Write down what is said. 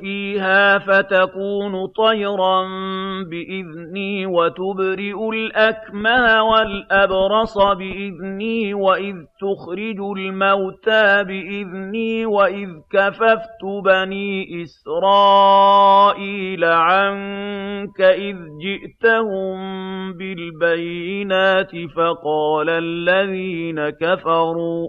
فِيهَا فَتَكُونُ طَيْرًا بِإِذْنِي وَتُبْرِئُ الْأَكْمَهَ وَالْأَبْرَصَ بِإِذْنِي وَإِذْ تُخْرِجُ الْمَوْتَىٰ بِإِذْنِي وَإِذْ كَفَفْتُ بَنِي إِسْرَائِيلَ عَنكَ إِذْ جِئْتَهُم بِالْبَيِّنَاتِ فَقَالَ الَّذِينَ كَفَرُوا